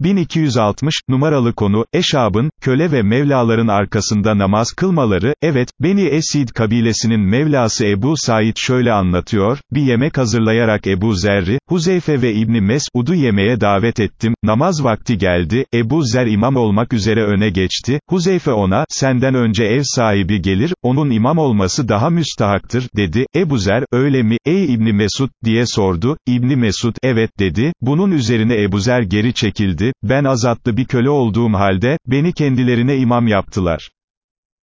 1260, numaralı konu, Eşab'ın, köle ve Mevlaların arkasında namaz kılmaları, evet, Beni Esid kabilesinin Mevlası Ebu Said şöyle anlatıyor, bir yemek hazırlayarak Ebu Zerri, Huzeyfe ve İbni Mesud'u yemeğe davet ettim, namaz vakti geldi, Ebu Zer imam olmak üzere öne geçti, Huzeyfe ona, senden önce ev sahibi gelir, onun imam olması daha müstahaktır, dedi, Ebu Zer, öyle mi, ey İbni Mesud, diye sordu, İbni Mesud, evet dedi, bunun üzerine Ebu Zer geri çekildi, ben azatlı bir köle olduğum halde, beni kendilerine imam yaptılar.